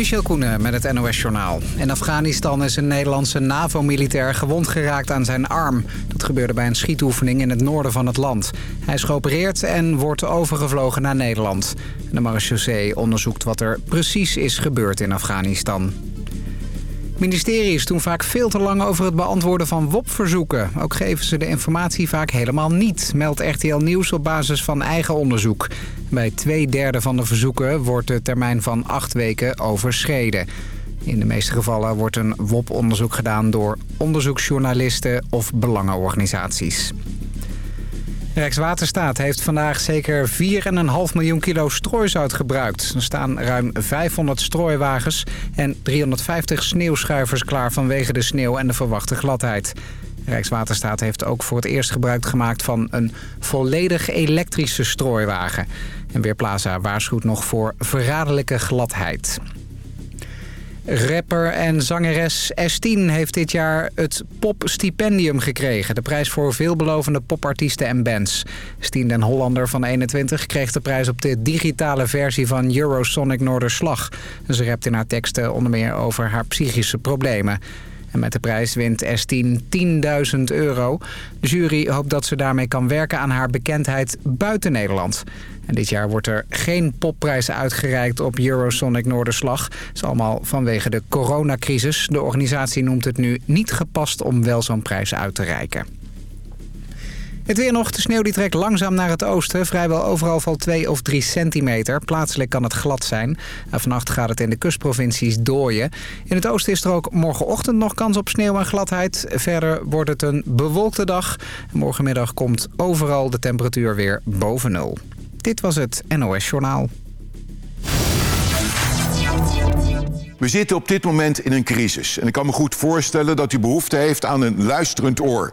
Michel Koenen met het NOS-journaal. In Afghanistan is een Nederlandse NAVO-militair gewond geraakt aan zijn arm. Dat gebeurde bij een schietoefening in het noorden van het land. Hij is geopereerd en wordt overgevlogen naar Nederland. De marechaussee onderzoekt wat er precies is gebeurd in Afghanistan. Het ministerie is toen vaak veel te lang over het beantwoorden van WOP-verzoeken. Ook geven ze de informatie vaak helemaal niet, meldt RTL Nieuws op basis van eigen onderzoek. Bij twee derde van de verzoeken wordt de termijn van acht weken overschreden. In de meeste gevallen wordt een WOP-onderzoek gedaan door onderzoeksjournalisten of belangenorganisaties. Rijkswaterstaat heeft vandaag zeker 4,5 miljoen kilo strooizout gebruikt. Er staan ruim 500 strooiwagens en 350 sneeuwschuivers klaar vanwege de sneeuw en de verwachte gladheid. Rijkswaterstaat heeft ook voor het eerst gebruik gemaakt van een volledig elektrische strooiwagen. En Weerplaza waarschuwt nog voor verraderlijke gladheid. Rapper en zangeres S10 heeft dit jaar het Pop Stipendium gekregen. De prijs voor veelbelovende popartiesten en bands. Stien den Hollander van 21 kreeg de prijs op de digitale versie van Eurosonic Noorderslag. Ze rapt in haar teksten onder meer over haar psychische problemen. En met de prijs wint S10 10.000 euro. De jury hoopt dat ze daarmee kan werken aan haar bekendheid buiten Nederland. En dit jaar wordt er geen popprijs uitgereikt op Eurosonic Noorderslag. Dat is allemaal vanwege de coronacrisis. De organisatie noemt het nu niet gepast om wel zo'n prijs uit te reiken. Het weer nog. De sneeuw die trekt langzaam naar het oosten. Vrijwel overal valt 2 of 3 centimeter. Plaatselijk kan het glad zijn. En vannacht gaat het in de kustprovincies dooien. In het oosten is er ook morgenochtend nog kans op sneeuw en gladheid. Verder wordt het een bewolkte dag. Morgenmiddag komt overal de temperatuur weer boven nul. Dit was het NOS Journaal. We zitten op dit moment in een crisis. En ik kan me goed voorstellen dat u behoefte heeft aan een luisterend oor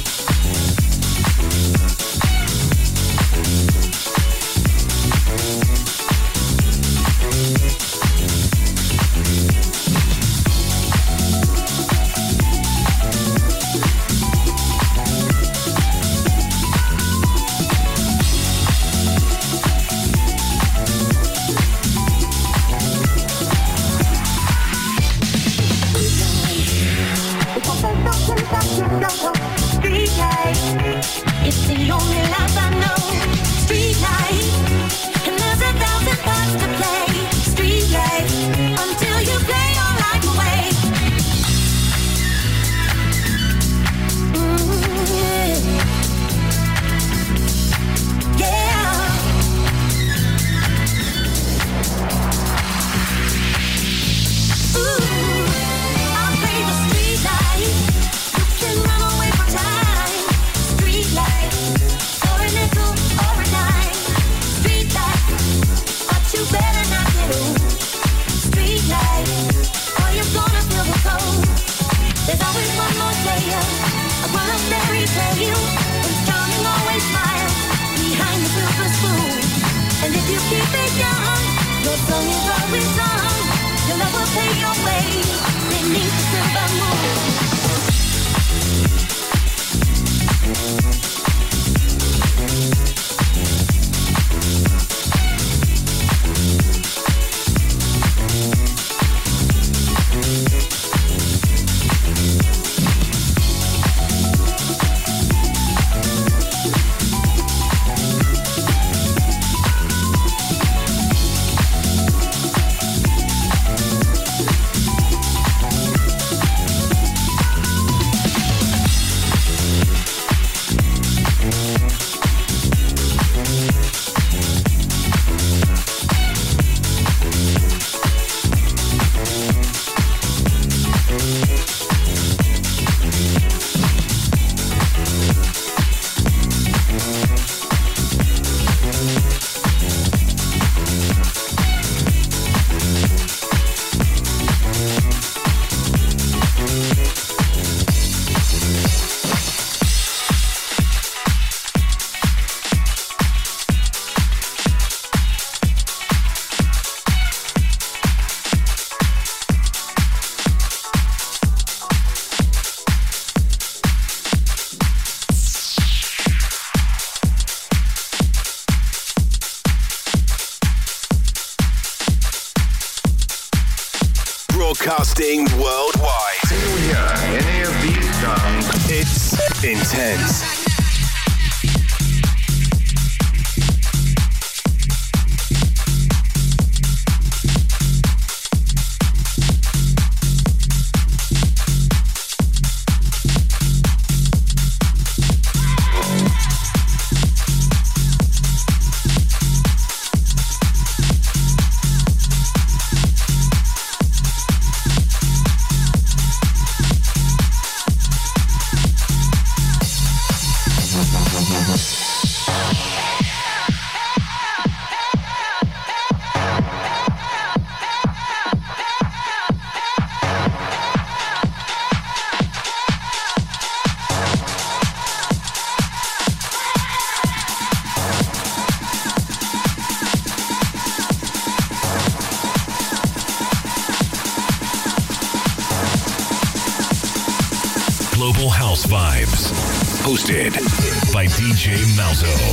hosted by DJ Malzo.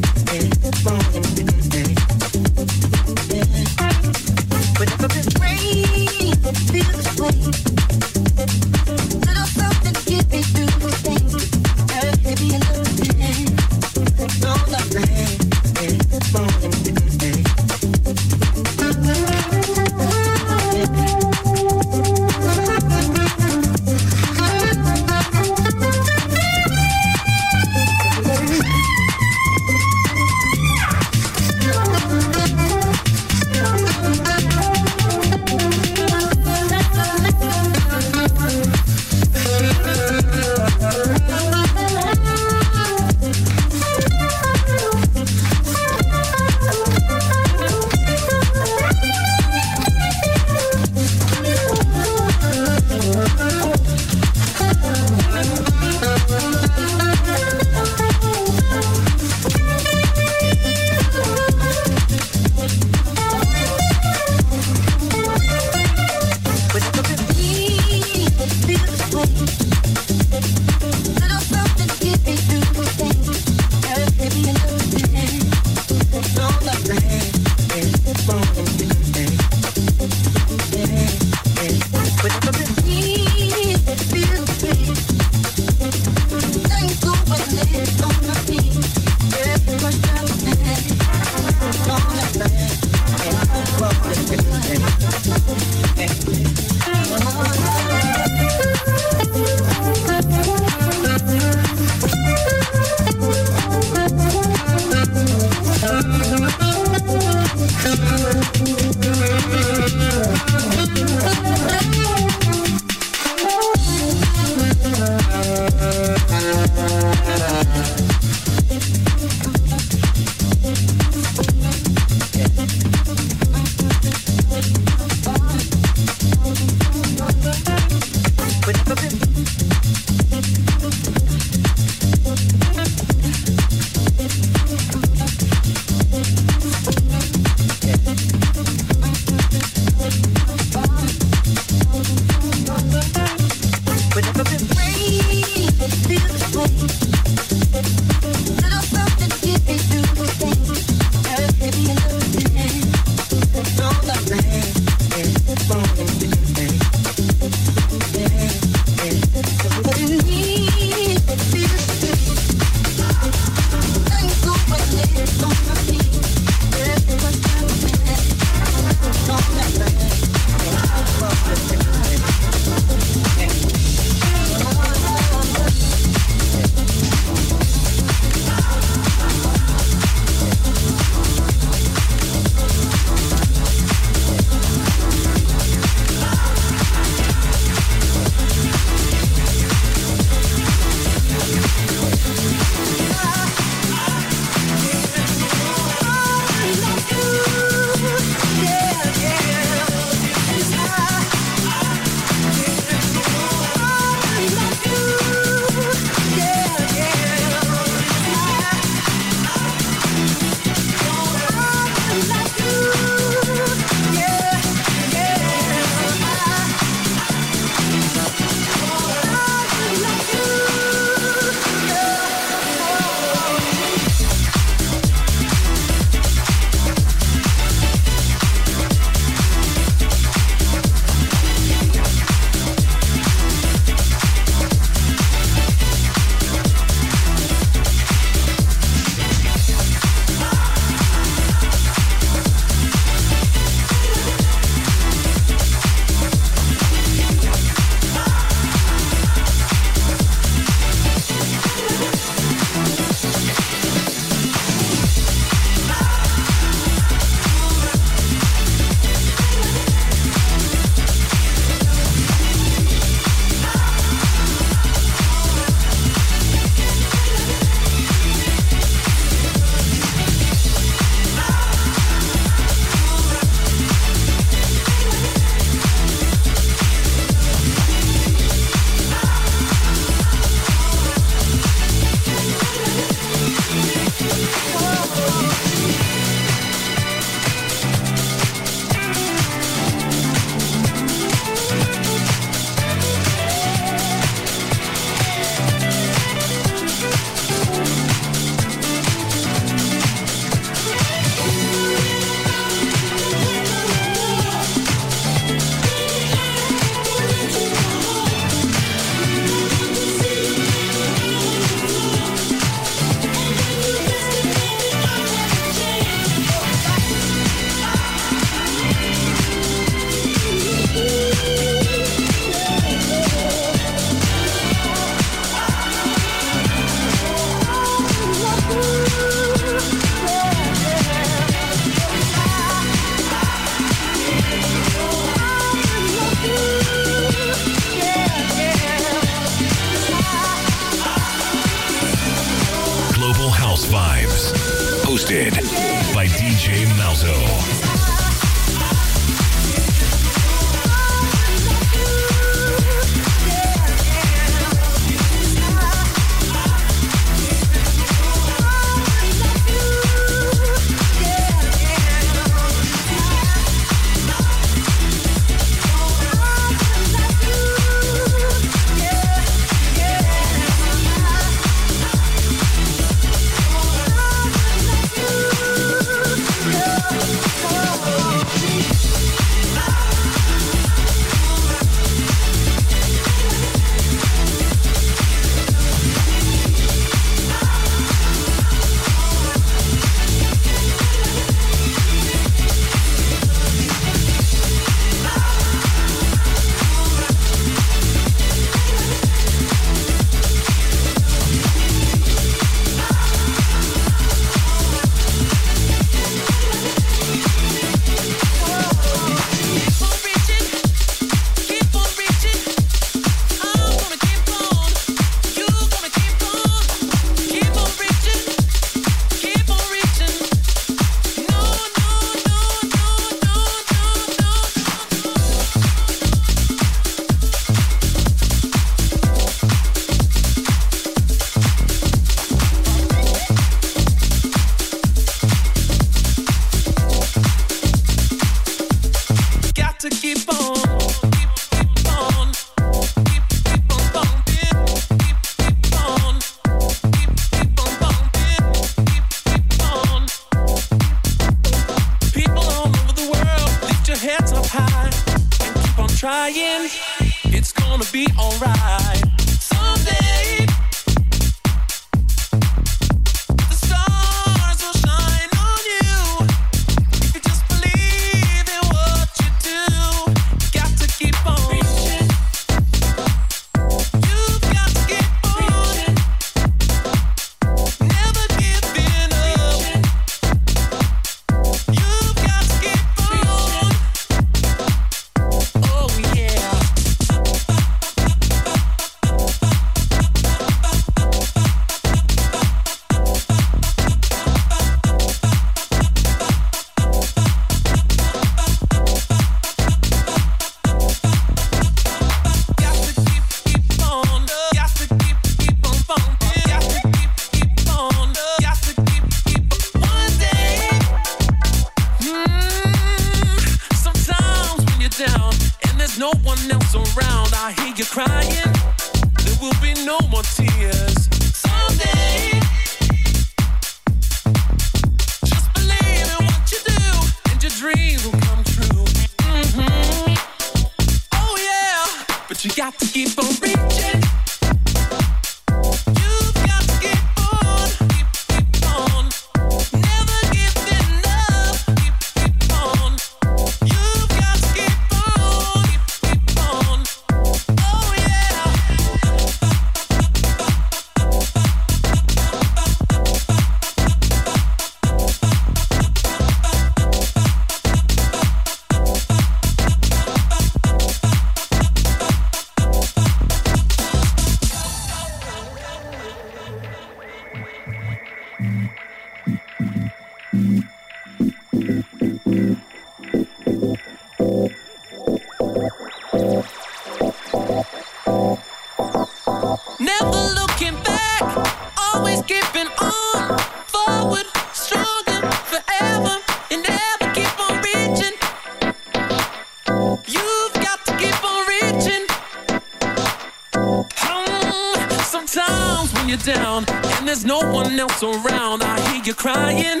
down and there's no one else around. I hear you crying,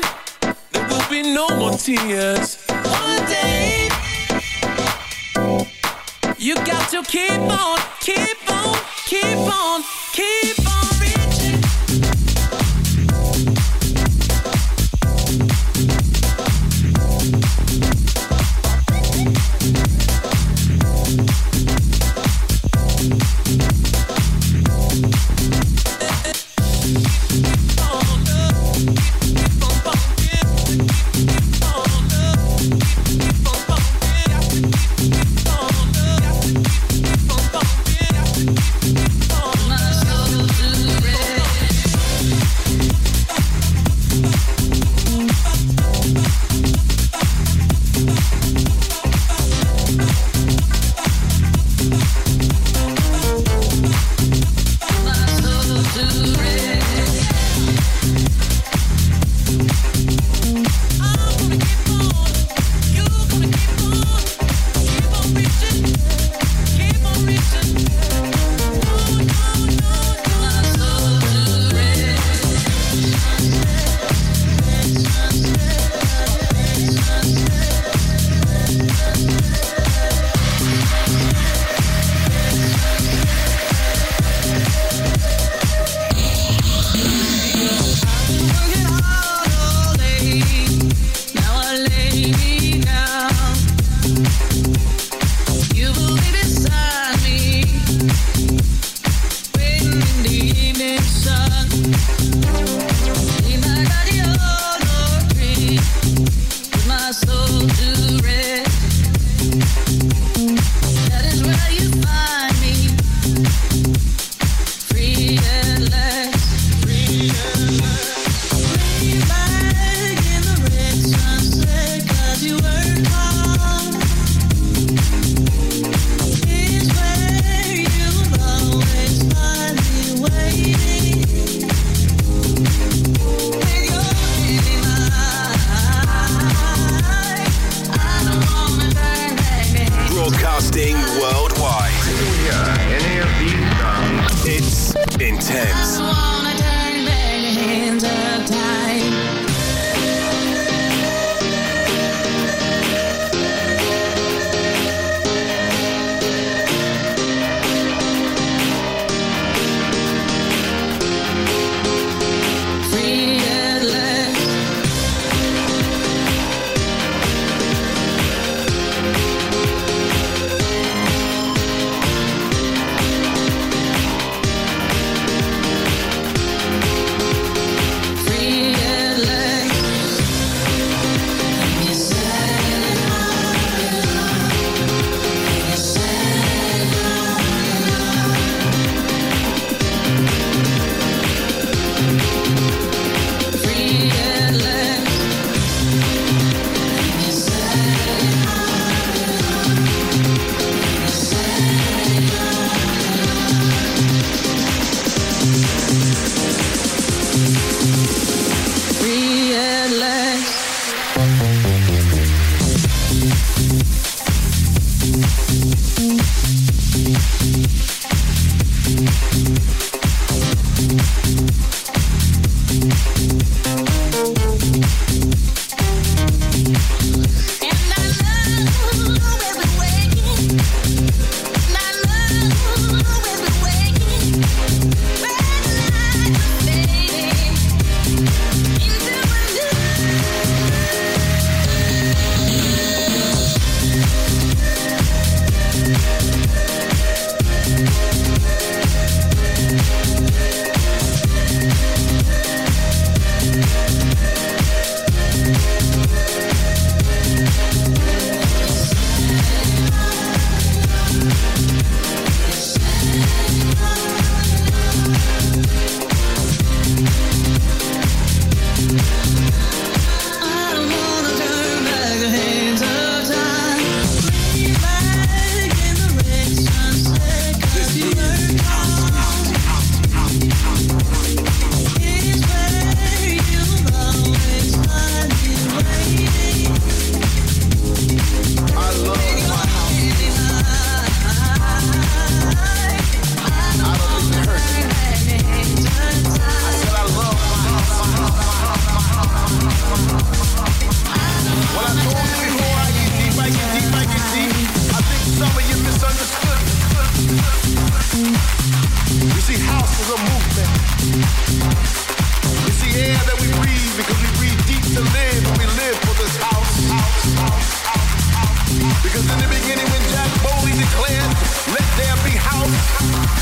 there will be no more tears. One day, you got to keep on, keep on, keep on.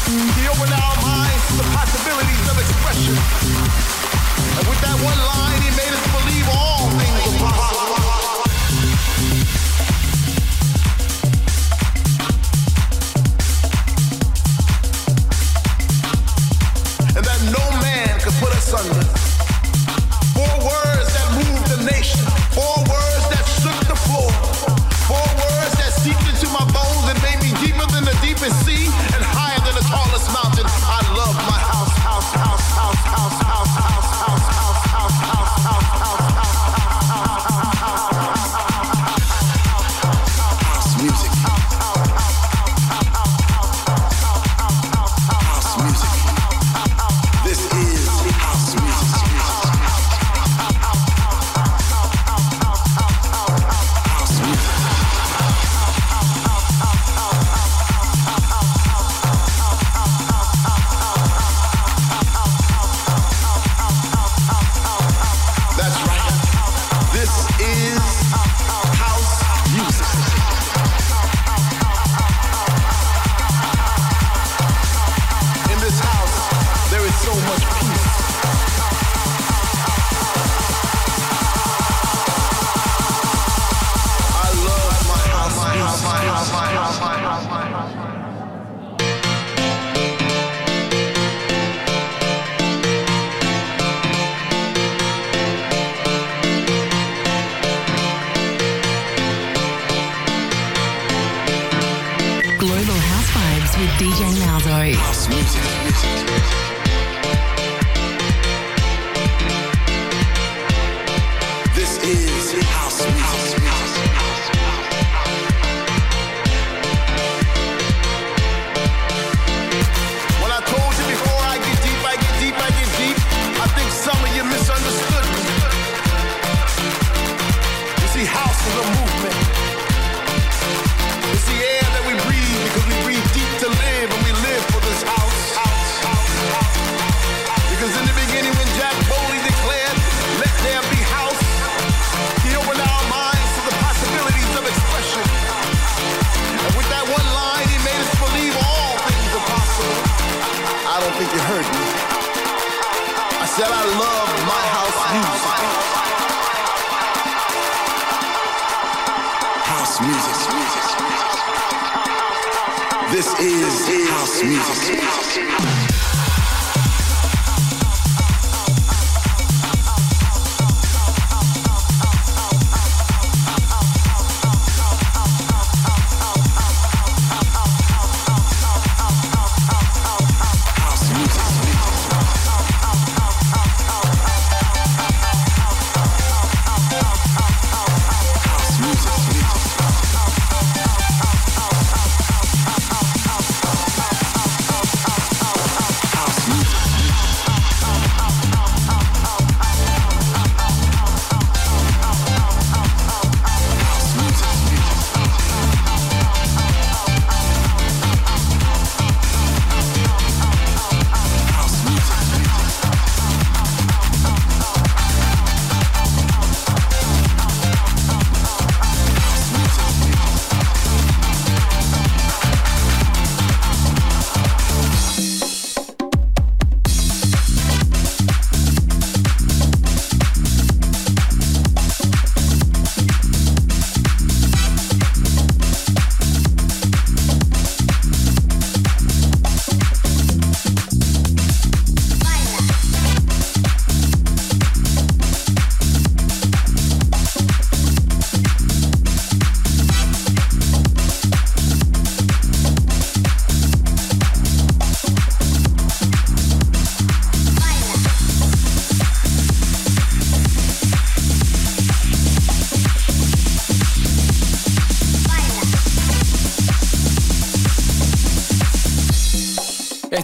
To open our minds to the possibilities of expression.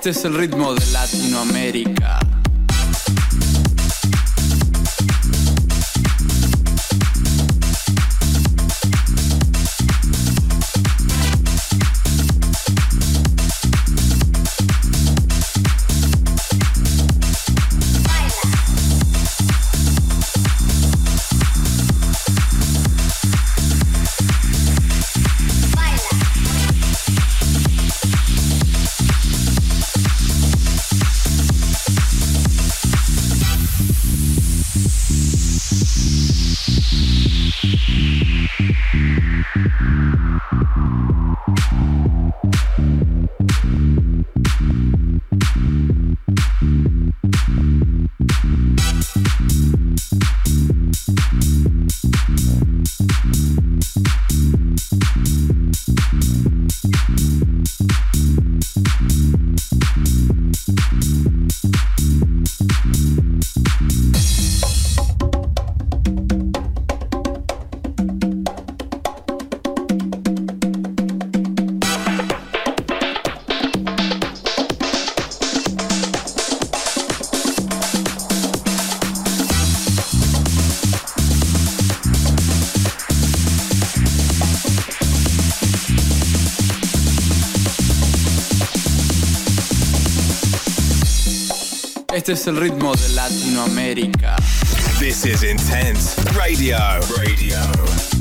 Este es el ritmo de Latinoamérica. Este es el ritmo de Latinoamérica. This is Intense Radio. Radio.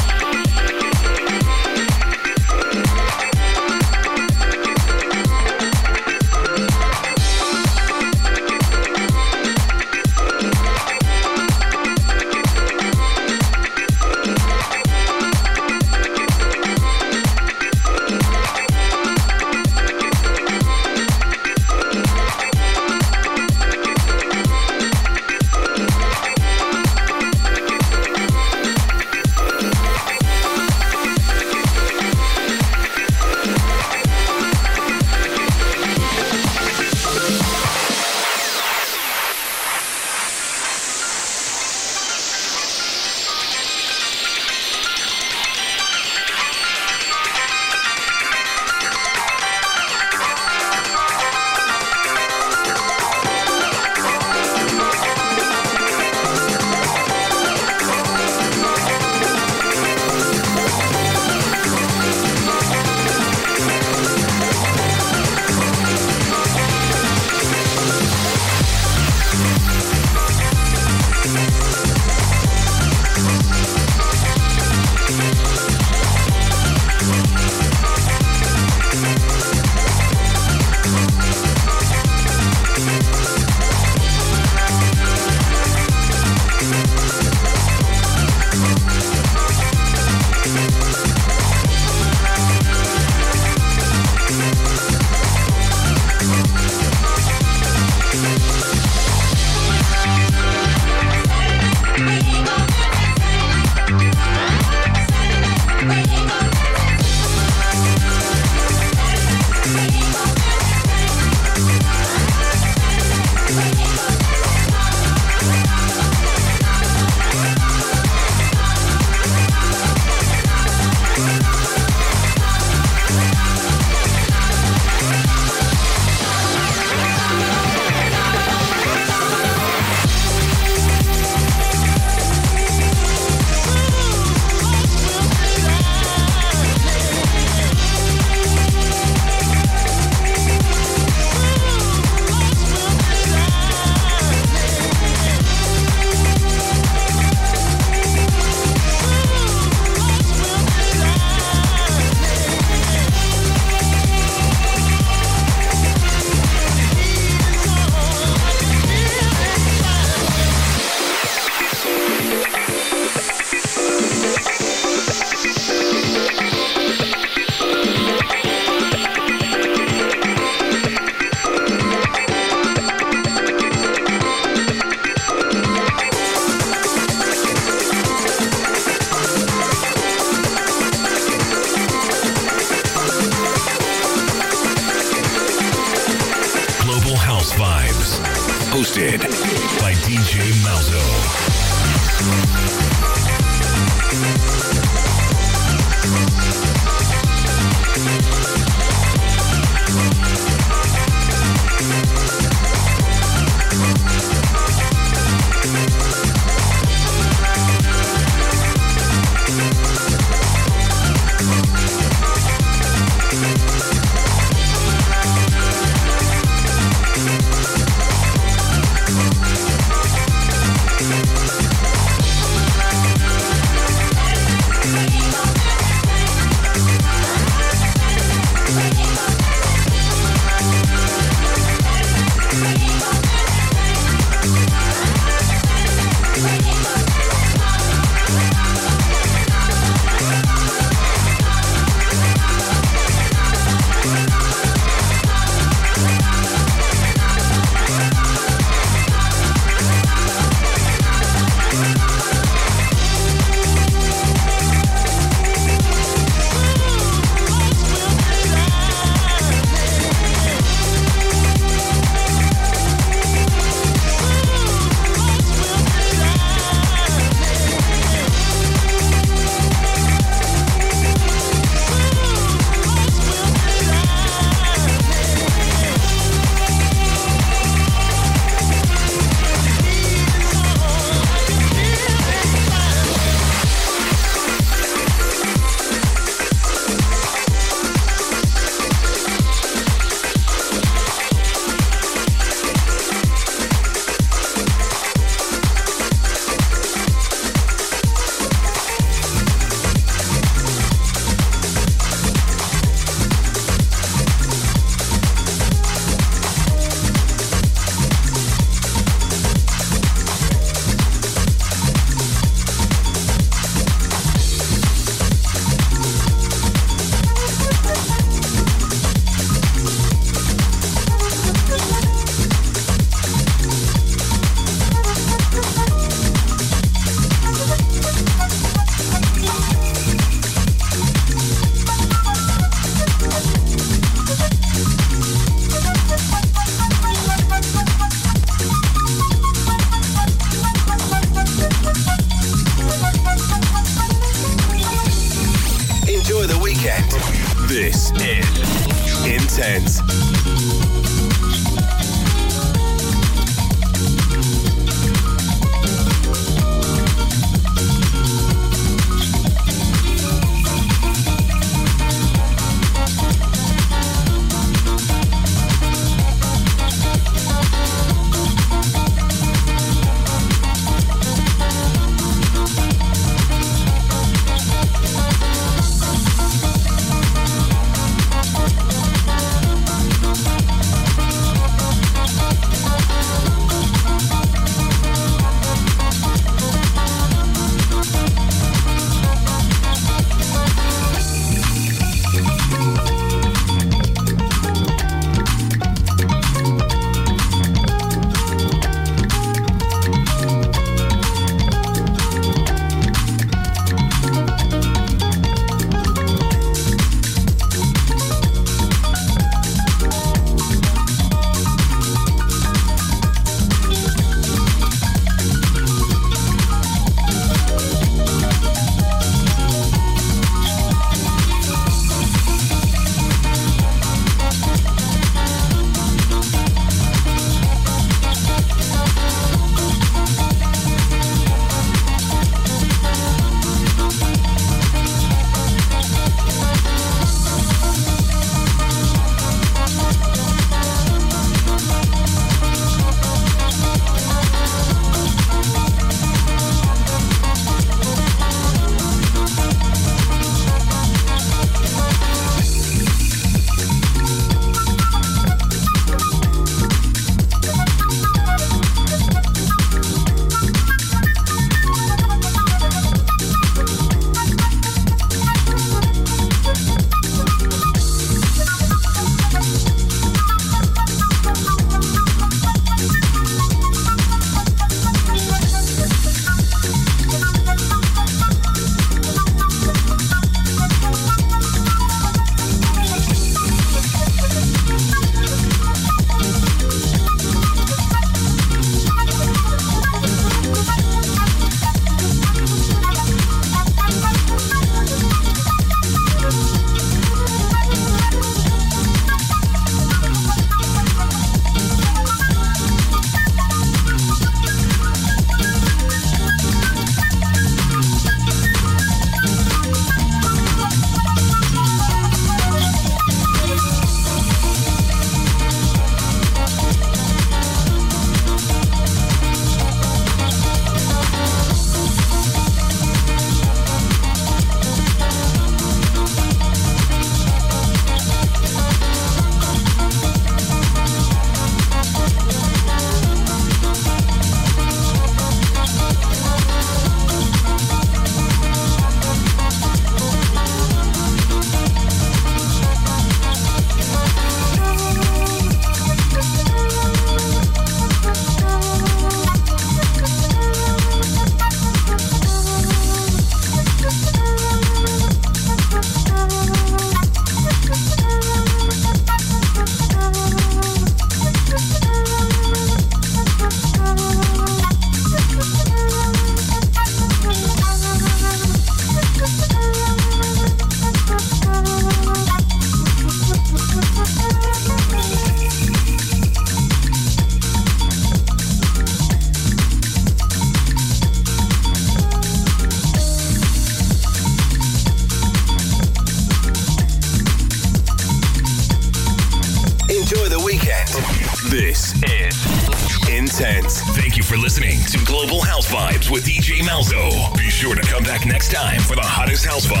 house.